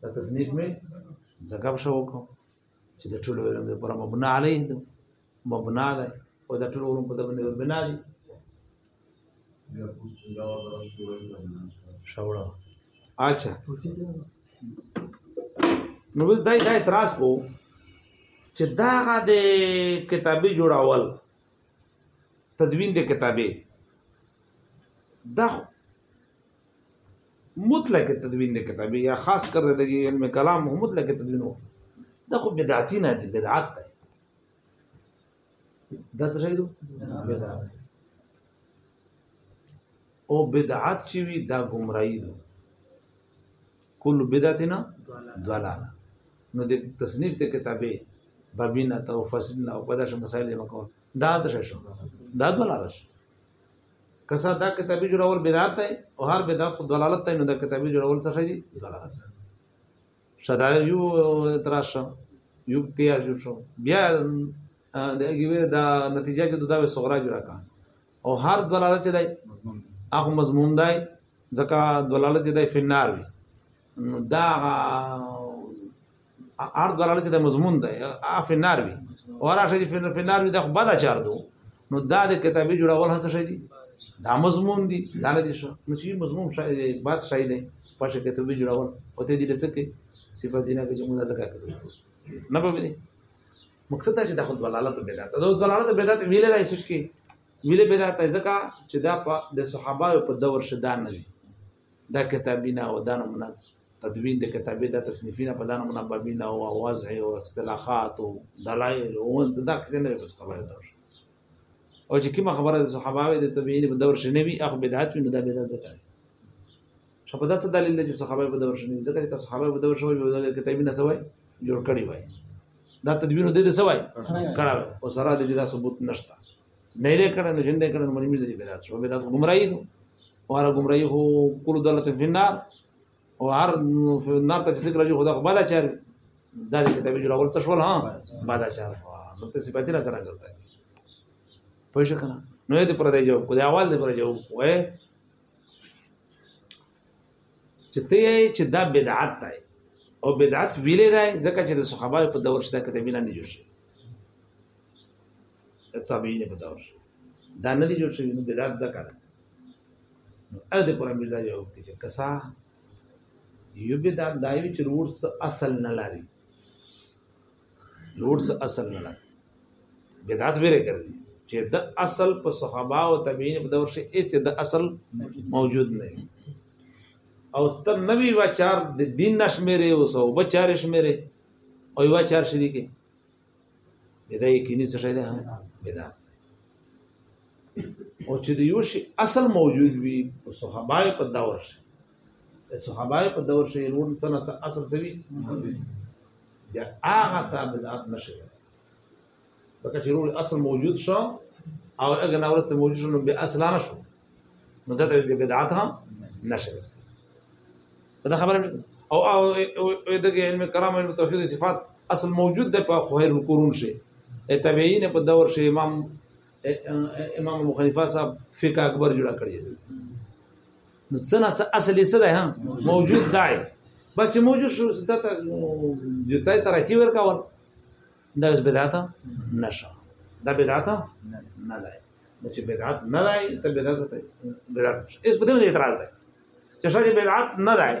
دا تصنیف مې ځکه په شو کوم چې د ټولو علم پر مبنا علیه ده مبنا ده او د ټولو علم په دبنه بنا دي شاوړه اچھا نو بس دای دا اعتراض کو چې دا د کتابي جوړاول تدوین د کتابي دا مطلق تدوین د کتاب یا خاص کر د علم کلام هم مطلق تدوین وو دا خو بدعتی نه دی بدعت دی دا څه شي بدعت او بدعت چې وی دا گمراهی ده کل بدعتنا ضلال نو د تصنیف ته کتابه بابینا تو فسدنا او پداش مسائل مکو دا څه شي دا ضلال شي که څه دا کتابي جوړول بدعت دی او هر بدعت خو دلالت دی نو دا کتابي جوړول څه شي دلالت دی شدا یو تراشم یو کیا جوړ شو بیا د ایګوی دا نتیجه چې دا به صغرا جوړه کا او هر دلالت دی هغه مضمون دی ځکه دلالت دی فنار وي نو دا ارد بلاله چې د مضمون ده اف نار وي ورا شي په نار وي د خبره چار دو نو دا د کتابي جوړول هڅه شي دي دا مضمون دي دا نه دي شو نو چې مضمون شای دی باد شای دی پښه کتابي جوړول او ته دې لڅکه صفات دینه کې موږ ځکه کړو نه په دې مقصد دا چې د خود بلاله ته بدعت ده د بلاله ته بدعت ویلې راځي چې ویلې بدعت ځکه چې دا په د صحابه په دور شدان نه دا کتابی نه او دا نه تدوین د کتابې د تصنیفي نه په دانه منببین او وضع او اصطلاحات او دلایل او دا کته نه بس خبره ده او چې کومه خبره د صحابه د تبعین په دور شنه وي اخ بدعت وي نو دا بدعت ځکه شو په داسې دلیل چې صحابه په دور شنه ځکه چې صحابه په دور شوی د کتابې نه سوای جوړ کړی وای دا تدوین د دې سوای کړه او سره د دې ثبوت نشته نه لري کړه نه ژوند کړه مونږ مې دې بدعت شو بدعت گمراهي نو واره گمراهي هو کول دلته په نار او هر نار ته ذکر راځي خدا خو بالا چار دا دې ته ویل اول تشول ها بالا چار نو ته صفاتي نه چلا کرتا پوه شو کنه نو دې پر دې جواب کو دې اول دې پر جواب وای چې ته چې دا بدعت دی او بدعت ویلې دی ځکه چې د صحابه په دور شته کته مینه نه جوړ شي د تابعین په دور دا نه دی جوړ شوی نو بدعت ځکه ده نو هغه د قرآن بدعت یو کې چې کسا یو بدعت دا یو چې روټ اصل نه لري روټ اصل نه لري بدعت به راکړي چې د اصل په صحابه او تابعین په دور کې هیڅ د اصل موجود نه او ته نوی واچار د دین نشمره او سو بچار شمره او واچار شریکه بدا یقیني څه شی ده بدا او چې د یو شي اصل موجود وي په صحابه په دور شي صحابه په دور شي نور څه نه اصل څه وي بیا هغه ته بدعت نشي بکه چې اصل موجود شو او اگر نورسته موجود شو نو به اصلانه شو نو دا د بدعت هم نشه دا خبره او او د علم کرام علم توحید صفات اصل موجود ده په خیر القرون شي تابعین په دور شي امام امام ابو حنیفه صاحب فقہ اکبر جوړ کړی نو څنګه څه اصل یې څه ده موجود دی بس موجود شو ستته جتای ترقی ورکاول دا بدعت نشه دا بدعت نه ده نو چې بدعت نه دی ته بدعت ته بدعت اس په دې باندې اعتراض دی چې شته بدعت نه دی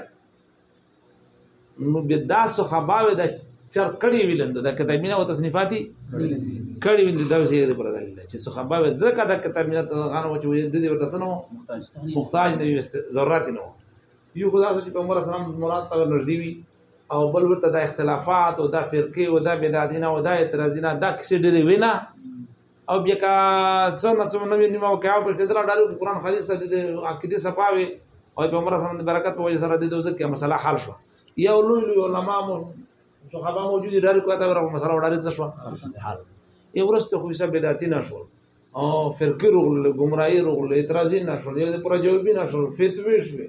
نو بدعت سو خباوه د چر کړي ویلند د کتابینه او تصنیفاتي کړي ویند د ځای د پر دلیل چې سو خباوه ځکه د کتابینه ته غانو چې د دې ورته سنو محتاج نه وي ضرورت نه یو خدا چې په عمر اسلام مراد ته نږدې وي او بل ورته د اختلافات او د فرقې او د بدعتینه او د اعتراضینه دا کیسې ډېرې وینا او بیا کا څه نه څه نوې نیمه او کاو پر کېدل ډالو قرآن حدیث ته د عقیده صفاوي او په عمر سره د برکت په وجه سره د دوزه کې مسله حل شو یو لوی لوی علما مو صحابه موجود ډالو کوته ورو مسله ډالو څه شو حل یو ورسته خو حساب بدعتي نه شو او فرقي رغل ګمراهي رغل اعتراضي نه شو یو پر جوابي نه شو فتوی شوه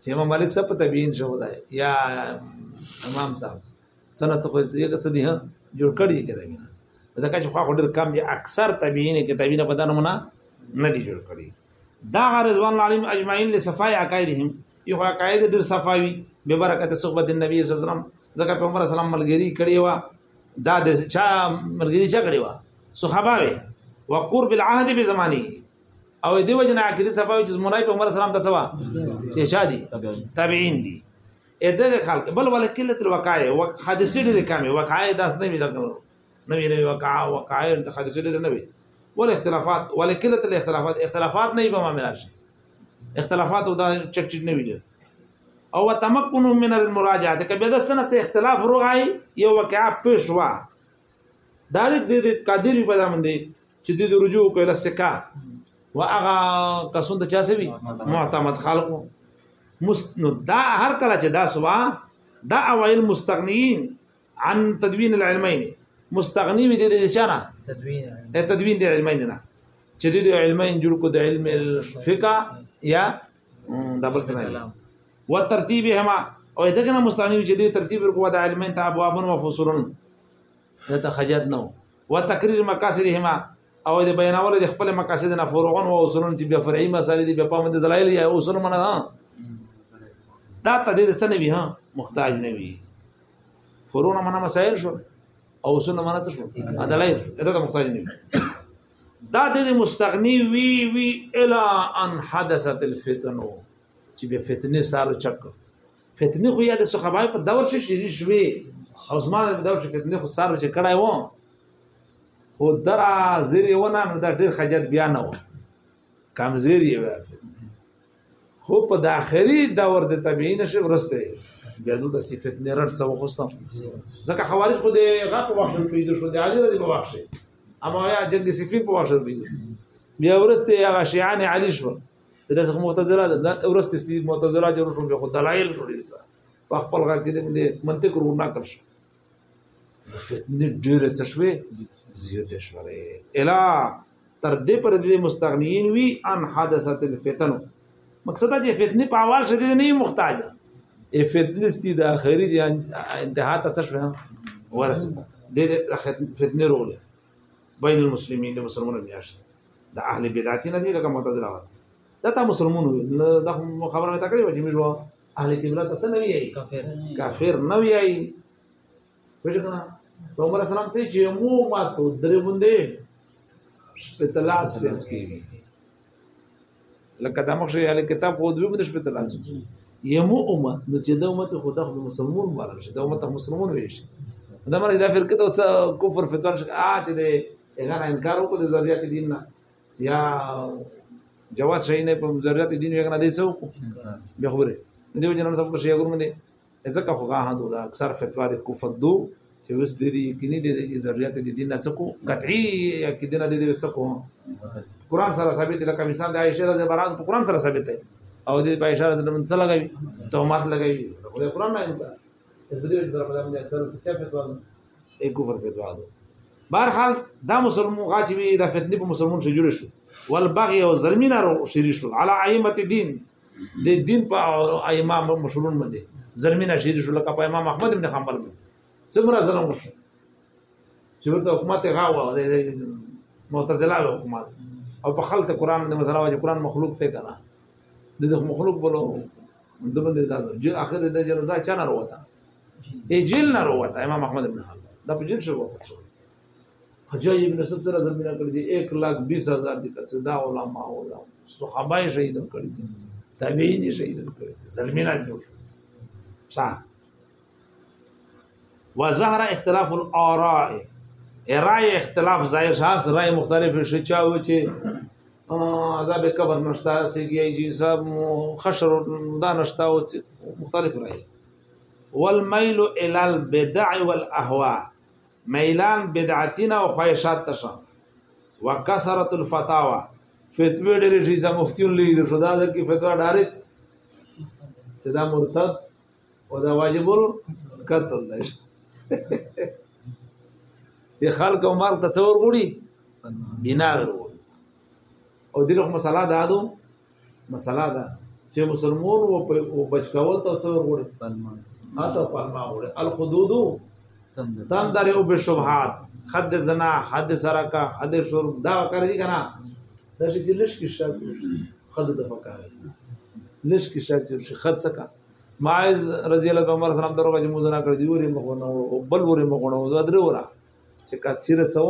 چې امام مالک صاحب په تبیین شو ده یا امام صاحب سنه څه خو یې څه دی جوړ کړی کې دا مینه دا که چې خو ډېر کم دي اکثر تبیین کې تبیین په دانو نه نه دی جوړ کړی دا رضوان الله علیهم اجمعین له صفای عقایدهم یو عقاید ډېر صفاوی به برکت صحبت النبی صلی الله علیه وسلم ځکه پیغمبر اسلام ملګری کړی و دا د چا ملګری چا کړی و صحابه وي وقرب العهد بزمانه او دی وجه نه عقیده صفاوی چې مولای په عمر سلام تاسو چې شادي تابعین دي اې دغه خلق بل ول کله تل وقایع حادثه ډېر کمې وقایع داس نه وی دغه نه وی نه وقا وقایع حادثه ډېر نه وی ول اختلافات ول کله تل اختلافات اختلافات نه به معاملات شي اختلافات او دا چټ چټ نه ویل او تمکن من المراجعه کبه د سنه اختلاف روغای یو وقایع پیښ وا دا د قادر په دامن دی چې د رجوع کوله سکا واغه کسون ته چا سوي معتمد خلق مست نو دا هر کله چې دا سوا دا اوایل مستغنیین عن تدوین العلمین مستغنی وي د چانه تدوین تدوین د علمین نه چې د علمین جوړ کو د علم الفقه یا دا بل څه نه و ترتیبهما او دغه مستانی چې دی ترتیب ورکو د علمین ته ابواب او فصولن ته خجات نو و تقریر مقاصدهما او د بیانول د خپل مقاصد نه فروعون او اصولن چې بیا فرعي مسائل دي بیا په مند دلایل یا اصول منه ها دا تدیر سره وی ها محتاج نه وی فروعون منه مسائل شو او اصول منه څه شو دلایل دا محتاج نه وی دا د مستغنی وی وی الا ان حدثت الفتنو چې به فتنه سارو چک فتنه خو یاد څه خبره په دور شي شری شوي او زما په دور شي فتنه خو سارو چې کړای و خو درا زری ونه نو دا ډیر خجت بیا نه و کمزیر یې خو په د اخري دور د تابعین شي ورسته بیا نو د صفت نه رد څو خوستم ځکه خوارج خو د غا په وخت پیدا شو د علی رضی په وخت اما یا جنگ صفین په وخت پیدا شو بیا ورسته هغه شیعان علی شو د څخه معتزله ده ورسته ستې معتزله جوړ شو خو دلایل جوړې ځه په خپل غا کې د منطق ورو نه کړ شو فتنه ډېره څه شوې زیاتې شوې الا تر دې پر دې مستغنیین وی ان حادثه الفتن مقصد دا چې فتنه په اول شدید نه محتاج ای فتنه ستې د اخري انتها ته تشوه ورسې د فتنه رول بین المسلمین د مسلمانانو میاش د اهل بدعت نه دي لکه معتزله وایي دا ته مسلمان وي دا خبره مې تکړه وجه مې اهل قبله ته څه نه وي کافر نه وي پوه کنه پیغمبر اسلام څه چې مو ماتو درې باندې شپه تلاس فیل کیږي لکه دا مخ شي کتاب خو دوی باندې شپه تلاس یمو امه نو چې دا امت خو دغه مسلمان مبارک شي دا امت مسلمان وي شي دا مری دا فرقه ته کفر فتوا شي ا چې دې هغه انکار وکړي د ذریات دین نه یا جواد شي نه په ذریات دین یې نه دي څو به خبره دیو جنرال صاحب کو شي ګور مې ځکه خو غاهد دا اکثر فتوا د کفر دو چې وس دې دې کینی دې ضرورت دې دین نه څکو قطعی کې دې نه دې وس کو قران سره ثابت لکه مثال د عائشه رضی الله عنها په قران سره ثابت دی او دې په عائشه رضی الله عنها لګوي تهمات لګوي خو قران نه انکار اس دې سره په دې اکثر سچا فتوا ای کفر فتوا دو بهر حال دا مسلمان غاچ وی د فتنې په مسلمان شجره شو والبغي او ظلمین رو شری شو علی ائمه دین د دین په ائمه مشهورون باندې زلمی نشیر شو لکه په امام احمد ابن حنبل باندې څومره ظلم وشو چې ورته حکومت غاوه د معتزله حکومت او په خلط قران د مسله واجب قران مخلوق ته کنه د دغه مخلوق بولو د باندې تاسو چې اخر د جنازه چا نه وروته ای جیل نه وروته امام احمد ابن حنبل دا په جیل شو وکړ حجاج ابن سب سره زمينه کړی دی 1 لاک 20 هزار دي کړی دا علماء او دا صحابه شهید کړی دي تابعین شهید کړی دي زمينه جوړ شا وظهر اختلاف الاراء رائے اختلاف ظاهر شاس رائے مختلف شي چا و چې عذاب قبر نشتا سیږي جی صاحب خشر دا نشتا او مختلف رائے والميل الى البدع والاهواء میلان بدعتینا او خواهشات ته شو وکثرت الفتاوا فتوی ډېرې شي چې مفتیون لري د شدا در کې فتوا ډارې چې دا مرتد او دا واجب قتل دی د خلق او مرګ ته څور غوړي بنا ورو او دغه مسله دا ده مسله ده چې مسلمان و بچکول ته څو غوړي تنمان اته پرما غوړي الحدود تن در او بشبهات حد زنا حد سرقه حد شرب دا کار دي کنه دا چې لش کې شک خد د فکر لش کې شک چې خد سکا ماعز رضی الله عنه عمر سلام دروغه چې موزنا کړ دی ورې مخونه او بل ورې مخونه او درې ورا چې کا چیرې څو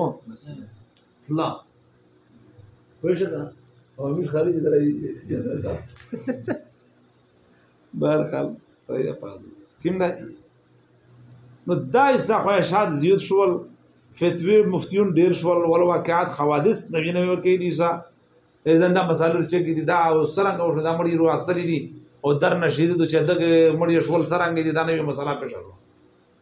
تلا پوه شو کنه او موږ خارج ته راځي بهر حال پیدا پاتې کوم دی نو دا استخواشات زیات شول فتوی مفتیون ډیر شول ول واقعات حوادث نوی نوی ورکی دي سا اذن دا مسالې چې کې دي دا سرنګ او دا مړي رو استلې دي او در نشید د چې دغه مړي شول سرنګ دي دا نوې مسله پېښه شو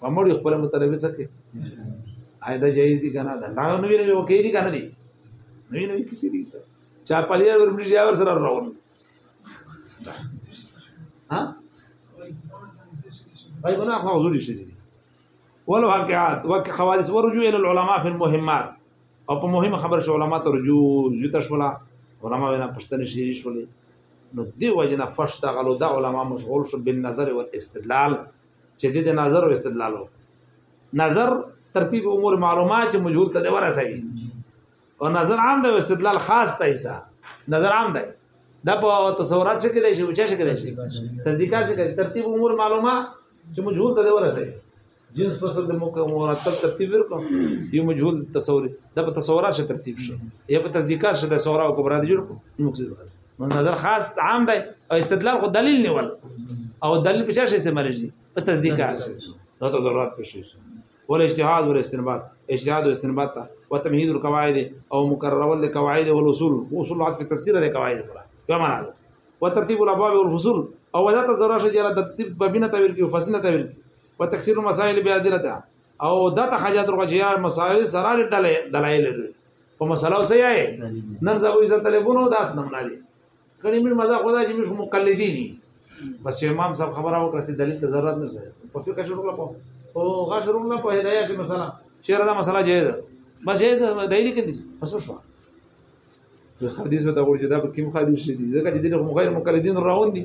په مړ خپل مطالبه څه کوي آیدا جایز دي کنه دا نو نوی نوی وکړي دي کنه دي نوی نوی کسی دي څه چا پلیر ور ملي جاور سره راون ها وای بنا خو حضور شي دي ولو حقات وک حوادث ورجو الى العلماء في المهمات او په مهمه خبر شو علماء ته رجوع یو تشولا علماء وینا پښتني شي شولې نو دی وجنه فش دا غلو دا علماء مشغول شو بالنظر والاستدلال چې د نظر او استدلال نظر ترتیب امور معلومات چې مجهول ته دی ورسوي او نظر عام دی استدلال خاص دی ایسا نظر عام دی دا په تصورات څخه کېدای شي او چا څخه کېدای شي تصدیقات څخه ترتیب امور معلومه چې مجهول ته ورسه جنس فصل د موقع مرتب ترتیب ورکړو یو مجهول تصور دا په تصورات څخه ترتیب شي یا په تصدیقات څخه د صغرا او کبرا د جوړ کو مقصد نظر خاص عام دی او استدلال خو دلیل نیول او دلیل په چا شي استعمال شي په تصدیق دا ته ضرورت پېښې شي ول اجتهاد ول استنباط اجتهاد او استنباط ته وتمهید القواعد او مکررول القواعد والاصول اصول عطف تفسیر د قواعد پر په معنا ده وترتیب الابواب والفصول او وجه ته ضرورت شي چې ترتیب بابینه تعبیر کی فصلنه تعبیر کی وتکثیر المسائل بیادلته او دا ته حاجت ورغه چې مسائل سره د دلایل په مسله څه یې نن زه وې زته له بونو دات نم نه دي کله مې مزه خدا چې موږ مقلدین بس چې امام صاحب خبره وکړه چې دلیل ته ضرورت نه سره په فقہ شروع کړو او غا شروع نه په هدايه چې مثلا شعر دا مسله جایز ده بس جایز ده دایلی کې دي بس وشو حدیث به دا ورته دا کوم حدیث دي ځکه چې دغه غیر مقلدین روان دي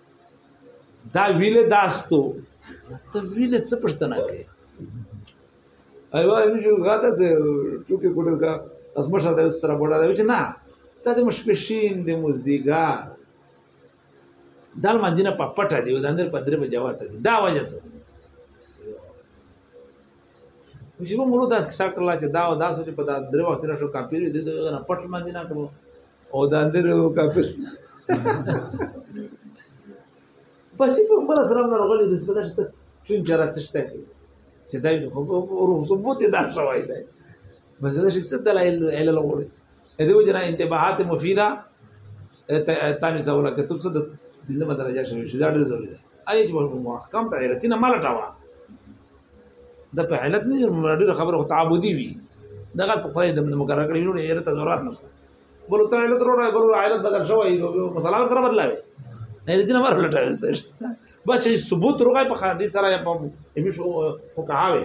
دا ویله داستو ته ویله څه پښتنه کوي ایوا موږ غاته ته ټوکی کوډل کا اس مشه دا سره بوډا دا چې نه دا د مشپشین د مزدیګا دل منځنه په پټه دی د اندر په درې په جواب ته دا وجه څه چې موږ له داس کې سره کړل چې دا او داس چې په دا درې وخت نه شو کاپیر دي دا پټ منځنه کړو او دا اندر یو کافر پښې په خپل سره مرغلې د سپدا شته چون چرته څه شته چې دا خو روح ثبوت دا شوی دی بس دا شي څه دلایل اله لوري اې دې وجنا انتباهات مفیده تاني زولا کې تب څه د بنده درجه شوی شي دا ډېر ضروري دی اې چې ورته مو احکام ته غیرتی نه مال ټاوا د په حالت نه ډېر خبره تعبودي وي دغه په خدای د مقرره کړی نو غیرت ضرورت نشته بولو ته علت وروړای بولو علت بدل شوی نو مسله ورته بدلاوي نه دې نه مر لټاوي بس چې ثبوت روغای په خاطر سره یا په ایمه فقهاوي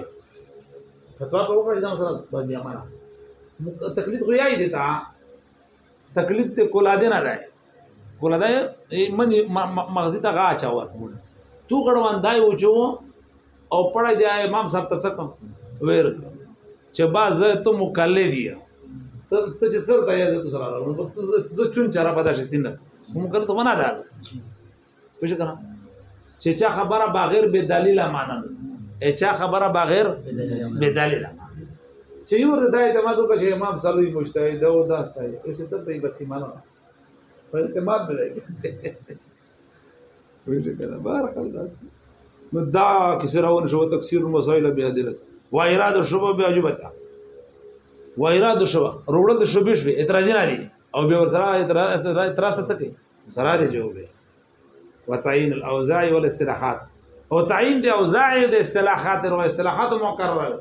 فتوا په وکړه دا مسله باندې امانه تقلید خو یای دي تا تقلید ته کولا دینه ده ګوله دا من مغزی ته غا چا ورکول تو غړوان دای و جو او پړه دی امام صاحب ته څکم ویر چې با زه ته مکلف دی ته ته چې څر ته یې ته سره راغلم زه چون چاره پدا شستین نه مکلف ته ونه ده پوه شو کنه چې چا خبره بغیر به دلیل معنی نه چا خبره بغیر به دلیل چې یو ردای ته ما دوه چې امام صاحب مشتهي دا او دا ستای چې څه ته بس ایمان په اعتماد نه دی ویل کړه بار خلاص نو دا کسی راون شو تکثیر المسائل بیا دلت و اراده شوبه بیا جبتا و اراده شوبه روړل د شوبې شوې اعتراض نه لري او به ورسره اعتراض څه کوي سره دی جواب وتعین الاوزاع والاستراحات او تعین د اوزاع د اصطلاحات او اصطلاحات مقرره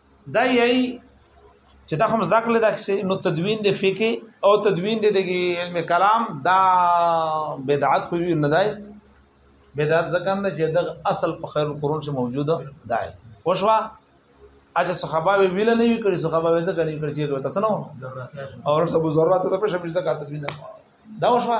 دا یی چې دا هم ذکر لدا چې نو تدوین د فقه او تدوین د علم کلام دا بدعت خو نه دی بدعت ځکه نه چې د اصل په خیر القرون چې موجوده دی وشوا اجه صحابه ویل نه وی کړی صحابه ویل څه کوي کړی چې تاسو نو او رسول ضرورت ته په شپږ ځکه تدوین دا وشوا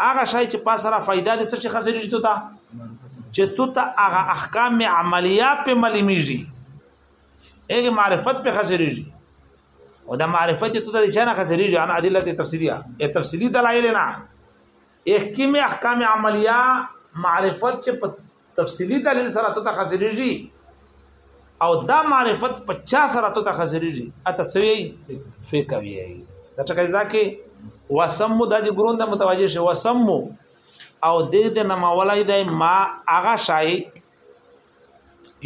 هغه شای چې پاسه را فائدہ دې څه شي خسرې شته تا چې تو ته هغه احکام عملیه په ملمیږي هغه معرفت په خسرېږي او دا معرفت ته د چا نه خسرېږي انا ادله تفصیلیه ای تفصیلی دلایل نه احکام احکام عملیه معرفت چې تفصیلی دلیل سره ته تخزریږي او دا معرفت په چا سره ته تخزریږي اته سوی فکر وی دا څه کیدا کې وسم د دې ګرون د متوجه شي وسم او دې د نمولای د ما هغه شای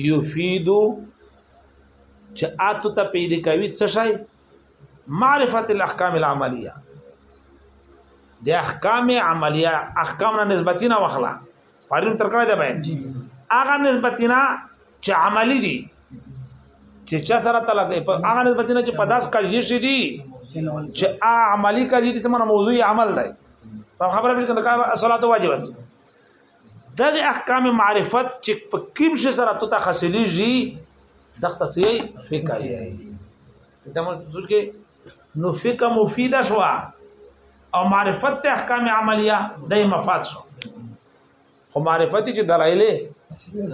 یفیدو چې اتو ته پیدا کوي څه شای معرفت الاحکام العملیه د احکام عملیه احکام نه نسبتینه وخلا پرون تر کړه ده بیان هغه نسبتنا چې عملی دي چې چا سره تعلق دی هغه نسبتنا چې په داس کاږي شي دي چې عملی کاږي چې مونږ موضوع عمل دی په خبره به کنه کار صلات واجب دي د احکام معرفت چې په کوم شي سره ته تخصیلی دي دغه څه فقایي دا مقصود کې نو فقه مفید شو او معرفت احکام عملیه دای مفاد شو خو معرفت چې دلایل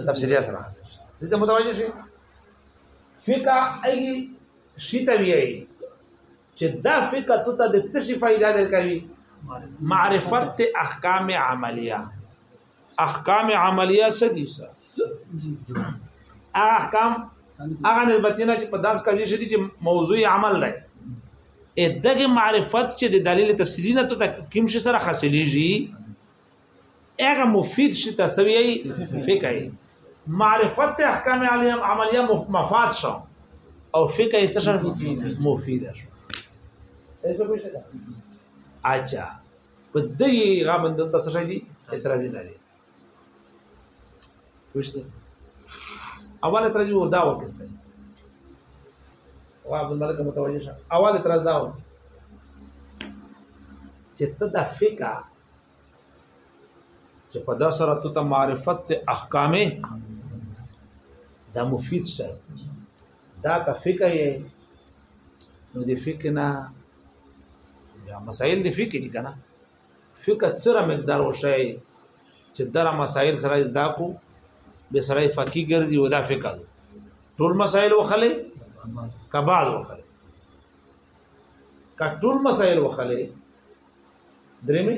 تفسیریه سره حاصل دې متوجه شي فقه ای شي ته ویي چې دا فقه ته د څه شي فائدہ درکوي معرفت احکام عملیه احکام عملیه څه دي سر احکام هغه نسبتونه چې په داس کړي شي چې موضوع عمل دی ا دغه معرفت چې د دلیل تفصیلی نه ته کوم شي سره حاصلېږي هغه مفید شي تسویه فقہی معرفت احکام علیه عملیه مفاد شو او فقہی څه شو مفید شو اچھا په دې هغه من دلته څه شي دي اعتراض نه دي وشته اول اعتراض وردا وکړه او عبد الملک متوجه شه اول اعتراض دا و چې ته د فقہ چې په دا سره ته معرفت احکامه د مفید سره دا که فقه یې نو د فقه نه یا مسائل د فقه دي کنه فقه سره مقدار وشي چې دره مسائل سره زده کو به سره فقه ګرځي او دا فقه دي ټول مسائل وخلې کبال وخلې کټول مسائل وخلې درېمه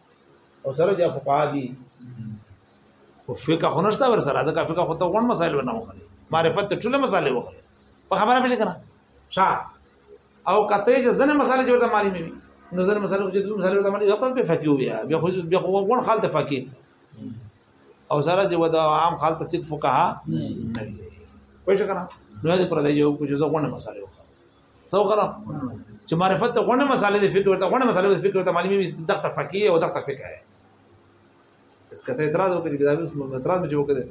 او سره چې فقها دي او فقہ خو نشته ور سره ځکه فقہ خو ته غون مسائل ونه وخلې معرفت ته ټول مسائل وخلې په خبره پېژې کنه شا او کته چې ځنه مسائل جوړه مالي مې نو ځنه مسائل چې ټول مسائل ته مالي غلط به فقې ویا بیا خو بیا خو غون خال ته فقې او سره چې ودا عام خال ته څک فقها نه وي پېژې کنه نو دې پر دې یو کوم ځای غون مسائل وخلې څو کړم چې معرفت ته غونډه مسالې د فکر ته غونډه مسالې د فکر ته معلومي دغه فقيه او دغه فقه ہے اس کته اعتراض وکړي دا اوس اعتراض مې وکړي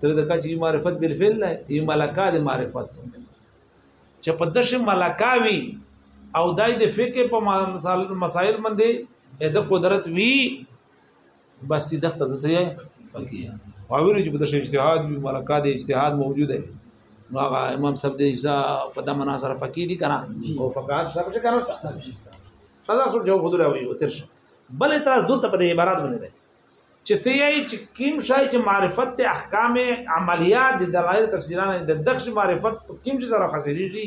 ته د کچې معرفت بالفعل نه یې ملکا د معرفت چې په دشه ملکاوي او دای د فقه په مسائل باندې د قدرت وی بس دې دغه څه یې پکې واوري چې په دغه اجتهاد وي مرکه د اجتهاد موجود دی نو هغه امام صاحب دې ځا په دمه نه سره پکې دي کنه او فقات صاحب چې کنه خدا سره جو خود راوي او ترشه بل اعتراض دلته په عبارت باندې دی چې ته یې چې کیم شای چې معرفت ته احکام عملیات د دلایل تفسیرانه د دښ معرفت کیم چې سره خاطرېږي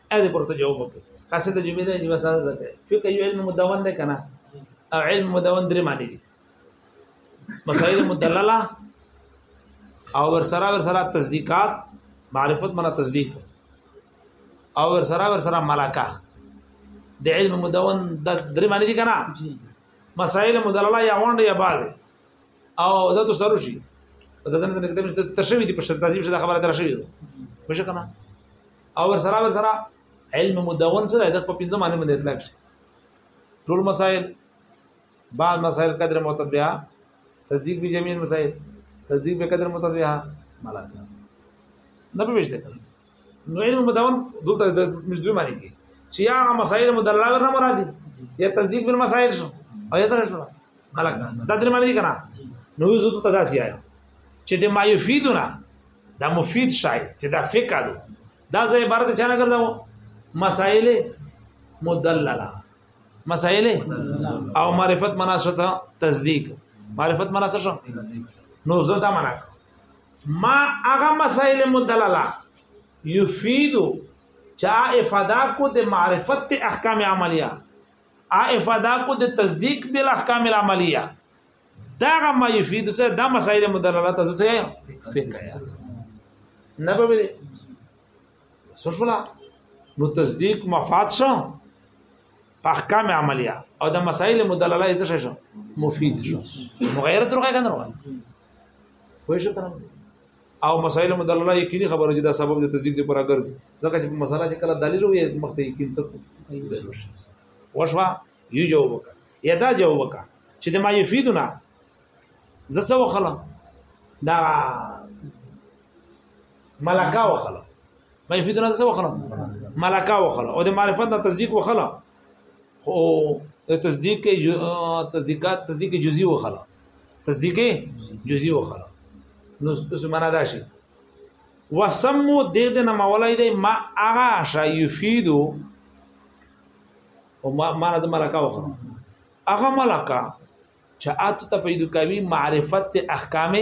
اې دې پرته جواب وکړي خاصه ته جمله ده چې بس دا ده فقه یو علم مدون ده کنه او علم مدون درې معنی دي مسائل مدلله او ور سره ور سره تصدیقات معرفت منا تصدیق او ور سره ور سره ملاکه د علم مدون د درې معنی دي کنه مسائل مدلله یا وند یا باز او دا تو سره شي دا څنګه د کتاب تشریح دي په شرط تازي شي دا خبره تر شوی ده مشه کنه او ور سره ور سره علم مدون څه ده د په پنځه معنی باندې اطلاق شي ټول مسائل بعض مسائل قدر متبعه تصدیق به جميع مسائل تصدیق به قدر متبعه ملاک نه به وشته کړي نو علم مدون دلته د مجدوی معنی کې چې هغه مسائل مدلله ورنه مرادي یا تصدیق بالمسائل شو او یا څه شو ملک دا درې معنی دي کنه نو یو زوت تدا سی آیا چې د ما یفیدنا دا مفید شای چې دا فقہ دو دا زه عبارت چا نه کړو مسائل مدلله مسائل او معرفت مناسبه تصدیق معرفت مناسبه نو زه دا منع ما هغه مسائل مدلله یفیدو چا افاده کو د معرفت احکام عملیه ا افاده کو د تصدیق بل احکام العملیه دا ما یفید څه دا مسائل مدللات څه څه فقه یا نه به ویل سوشبلا نو تصدیق مفاد شو په احکام عملیه او د مسائل مدلله څه شو مفید شو مغیرت روغه کنه روغه خو شو کنه او مسائل مدلله یقیني خبره چې دا سبب د تصدیق لپاره ګرځي ځکه چې مسله چې کله دلیل وي مخته یقین څه وشوا یو جواب وکړه یا دا جواب وکړه چې د ما یفیدنا زه څه وخلم دا ملکا وخلم ما یفیدنا زه څه وخلم ملکا وخلم او د معرفت د تصدیق وخلم خو تصدیق تصدیقات تصدیق جزئی وخره تصدیق جزئی وخره نو څه معنا دا شي وسمو د دې نه مولای دی ما اغا شا یفیدو او ما ما زما لکه وخره اغا ملکا چې اتو ته پیدا کوي معرفت احکام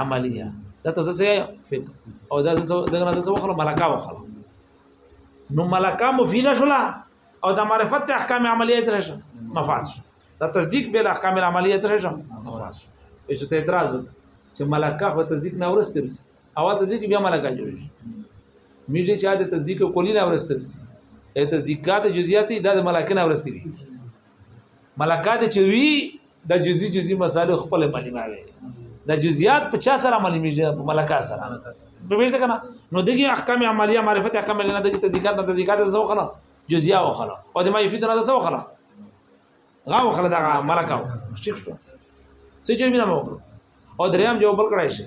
عملیه دا ته څه فکر او دا دغه نه څه وخره ملکا وخره نو ملکا مفیده شولا او دا معرفت احکام عملیه تر شه مفاد شو دا تصدیق به احکام عملیه تر شه مفاد شو ایسو ته اعتراض چې ملکا خو تصدیق نه ورسته رسي او تصدیق بیا ملکا جوړ شي میږي چې دا تصدیق کولی نه ورسته رسي ای تصدیقات جزئیات دا ملکا نه ورسته وي ملکات چې وی د جزئی جزئی مسالې خپل معلومه وي د جزئیات په چا سره معلومیږي په ملکا سره به ویل کنه نو دغه احکام عملیه معرفت احکام نه دغه تذکرات نه تذکرات زو خلا جزئیه او خلا او د ما یفید نه زو خلا غاو خلا دغه ملکا ټیک شو څه چې مینه مو او دریم جو بل کړای شي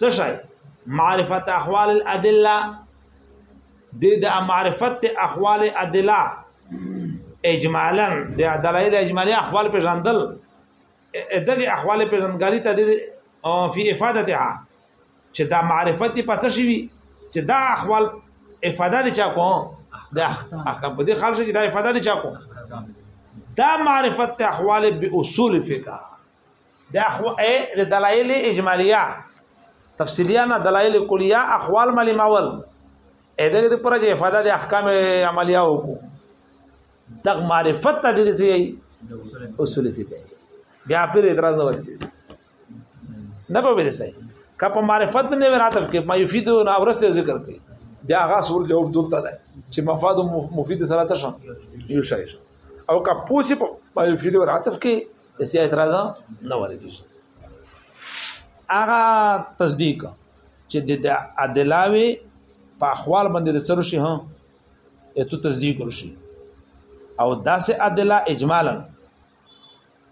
څه شي معرفت احوال الادله د د معرفت احوال ادله اجمالا د دلایل اجمالی احوال پیژندل دغه احوال پیژندګاری ته د فی افادتها چې دا معرفت په څه شي چې دا احوال افاده دي چا کو دا احکام په دې خالص کې دا افاده دي چا کو دا معرفت احوال به اصول فقه دا خو اې د دلایل اجمالیه تفصیلیه نه دلایل کلیه احوال ملي ماول اې د دې پر چې افاده د احکام عملیه وکړو دغ معرفت ته دې سي اصول دي بیا پر اعتراض نه ورته نه په دې سي که په معرفت باندې وراتف کې ما یفید او اورسته ذکر کوي بیا هغه سول جواب دلته ده چې مفاد مفید سره څه شم یو شای او که پوسی په یفید وراتف کې اس کې اعتراض نه ورته شي هغه تصدیق چې د عدلاوي په اخوال باندې د څر شي هم ته تصدیق ورشي او داسې ادله اجمالا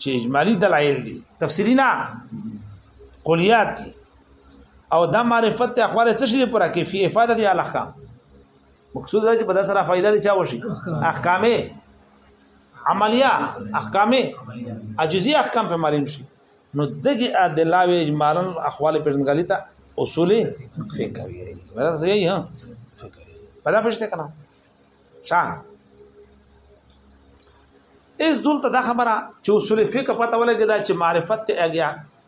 چې اجمالی دلایل دي تفسیری نه کلیات دي او دا معرفت اخبار څه شي پر کې فی افاده دي الاحکام مقصود دا چې په داسره فائدہ دي چا وشي احکامه عملیه احکام عجزي احکام په معلوم شي نو دغه ادله وی اجمالا اخوال پیژندګالي ته اصول فقه وی دا صحیح ها پدا پښته کنه شا اس دلته دا خبره چې اصول فقه پته ولګی دا چې معرفت ته اګیا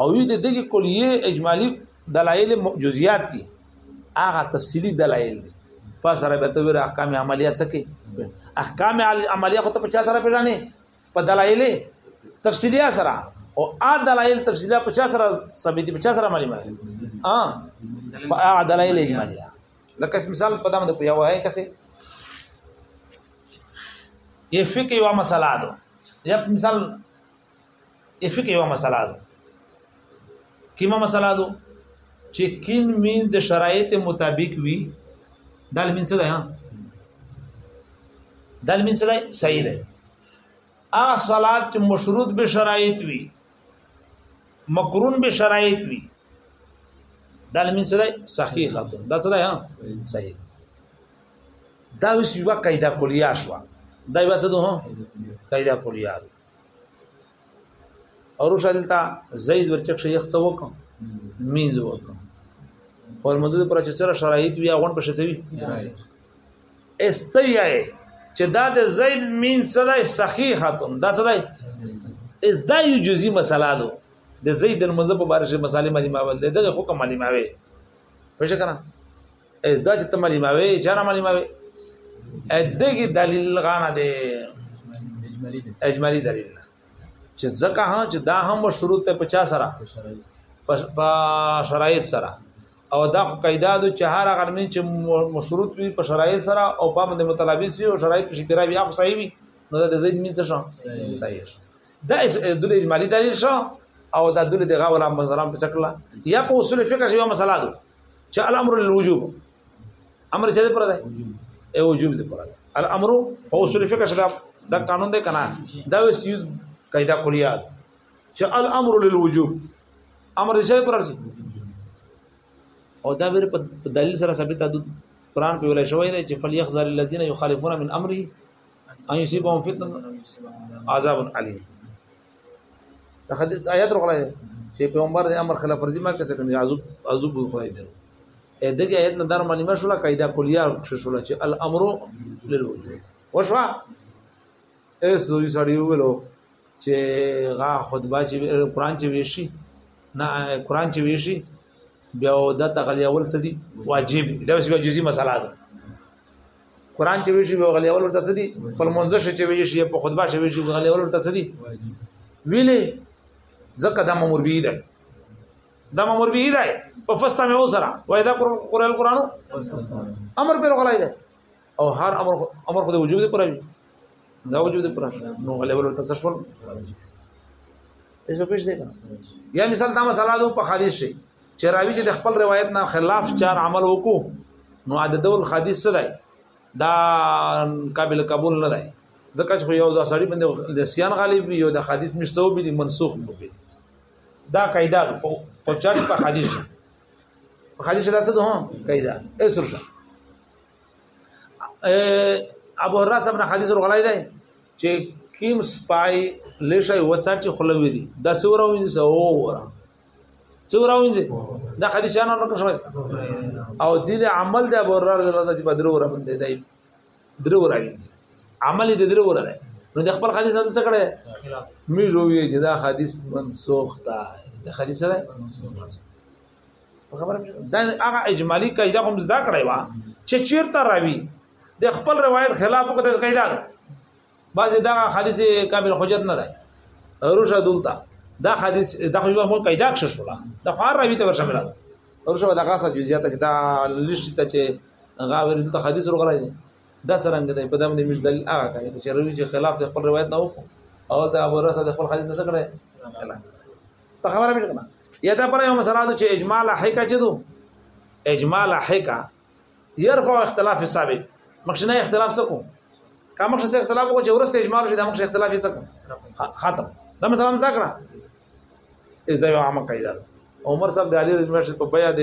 او یو د دغه کلیه اجمالی دلایل جزئیات دي هغه تفصیلی دلایل دي فسره به تور احکام عملیه څخه احکام عملیه خو ته په چا سره پیژنې په دلایل تفصیلیه سره او ا دلایل تفصیلیه په چا سره ثابت په چا سره معلومه ها په ا دلایل اجمالیه لکه مثال په دامه د پیاوه هي کسه یې فقې یو مسله ده یا مثال افق یو مسله ده کیمه مسله ده چې کین مين د شرایط مطابق وي دا لمن څه ده ها دا لمن څه ده صحیح ده ا صلات چې مشروط به شرایط وي مقرون به شرایط وي دا لمن څه ده صحیح ده دا څه ده ها صحیح دا وس یو قاعده کلیه شو دا یو څه ده قاعده کلیه اور شلتا زید ورچک شیخ څه وکم مینځ وکم خو موجود پر چې سره شرایط وي غون په شتوي استویه چې دا د زید مین څه دی صحیحتون دا څه دی اس دا یو جزئی مسله ده د زید المذهب مبارک مسالې مالي ماول دغه حکم مالي ماوي پښه کړه اس دا چې ته معلوموي چې نه معلوموي ادګي دلیل غانه دی اجمالی دلیل چې ځکه ها چې دا هم شروط ته 50 سره په شرایط سره او دا قاعده د چهار غرمین چې مشروط وي په شرایط سره او په باندې متلابس وي او شرایط په شکر بیا خو صحیح وي نو دا د زید مين څه شو صحیح دا د اجمالی دلیل شو او دا د دغه ولا منظرام په څکلا یا په اصول فقہ یو مسله ده چې الامر للوجوب امر څه دی پر ده ای وجوب دی پر ده الامر په اصول فقه شدا دا قانون دی کنه دا وس قاعده کلیات چې الامر للوجوب امر څه پر راځي او دا ور په دلیل سره ثابت ده قران په ولای شوی دی چې فلیخذر الذين يخالفون من امره ان يصيبهم فتنه عذاب عليم د حدیث آیات راغلی چې پیغمبر د امر خلاف ورزي ما کسه کني عذاب عذاب خدای دی اې دغه آیت نه در معنی مشوله قاعده کلیه شوله چې الامر للوجوب وشوا اس دوی سړی ویلو چې غا خطبه چې قران چې ویشي نه قران چې ویشي بیا د تغلیول سدي واجب دا اوس یو جزئی مسله ده قران چې ویشي به غلې ول ورته څه دي خپل منځ شي چې ویشي په خطبه شي ویشي غلې ول ورته څه دي ویلې زکه د مامور بي دی د مامور بي دی په فستا مې وسره وای دا قران قران امر پر غلای دی او هر امر امر خو د وجوب دی پروي دا وجوب دی پروي نو غلې ول ورته څه شول اس په پیښ دی یا مثال دا مسله ده په حدیث شي چې راوی چې د خپل روایت نه خلاف چار عمل وکړو نو عدد الحدیث څه دی دا قابل قبول نه دی ځکه چې یو د سړی باندې د سیان غالب وي یو د حدیث مشتو به منسوخ مو دا قاعده په چار په حدیث په حدیث دا څه ده قاعده یې سر شه ابو هرره صاحب نه حدیث ورغلای دی چې کیم سپای لشه وڅاټي خلوي دي دا څوره ویني سو وره څو راوینځي دا حدیث نه نقل شوی او دې عمل د ابو هرره رضی الله چې بدرو را باندې دی درو راوینځي عمل دې درو را نو د خپل حدیث نه څه کړي می جوړوي چې دا حدیث منسوخ ده دا حدیث ده په خبره دا هغه اجمالی قاعده کوم زده کړی و چې چیرته راوي د خپل روایت خلاف وکړي قاعده بعضې دا حدیث کامل حجت نه دی روشه دلته دا حدیث د خو یو مون قاعده کښ شولا د خار راوی ته ورشمل ده روشه دا غاسه جزئیات چې دا لښت ته چې غاور دلته حدیث روغلای دی دا څنګه دی په دمه مش دلیل هغه کوي چې روي چې خلاف د خپل روایت نه وکړو او دا ابو رسول خپل حدیث نه څکړي په خبره مې کنه یا دا پر یو مسله چې اجمال حقیقت چې دو اجمال حقیقت يرفع اختلاف السابق مخشنه اختلاف څه کو کا مخشنه اختلاف کو چې ورسته اجماع شي دا مخشنه اختلاف څه کو ختم دا مثلا دا کړه اس دا یو عامه قاعده عمر صاحب د علي رضوان شي په بیا د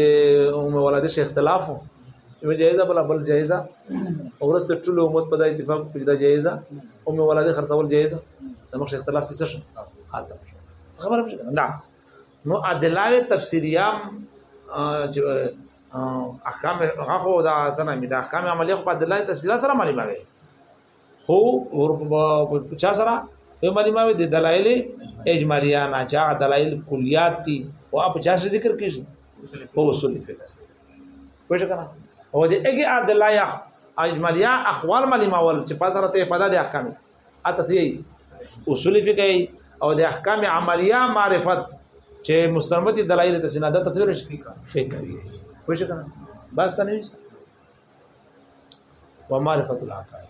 ام ولادت شي اختلاف یو جایزه بل بل جایزه ورسته ټول امت په دای اتفاق کې دا جایزه ام ولادت خرڅول جایزه دا مخ اختلاف څه شي حاته خبره مشه دا نو ادلاوی تفسیریام احکام هغه خو دا څنګه می دا احکام عملی خو په دلایل تفصیل سره معلومه وي خو ور په چا سره په معلومه وي د دلایل اجمالیه نه چا دلایل کلیات دي او په چا ذکر کیږي په اصول فقه سره پوه شئ کنه او د اګه دلایل اجمالیه اخوال معلومه ول چې په سره ته په د احکام اته سي اصول فقه او د احکام عملیه معرفت چې مستمدي دلایل ته سينه د تصویر شي فقه وي خو څه کنه بس ته نه وما رفت العقائد